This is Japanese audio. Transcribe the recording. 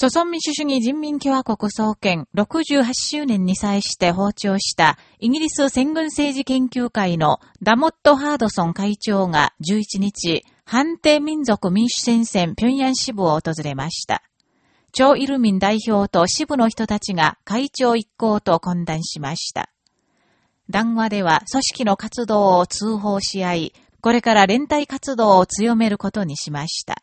朝鮮民主主義人民共和国創建68周年に際して訪朝したイギリス戦軍政治研究会のダモット・ハードソン会長が11日、反帝民族民主戦線平壌支部を訪れました。超イルミン代表と支部の人たちが会長一行と懇談しました。談話では組織の活動を通報し合い、これから連帯活動を強めることにしました。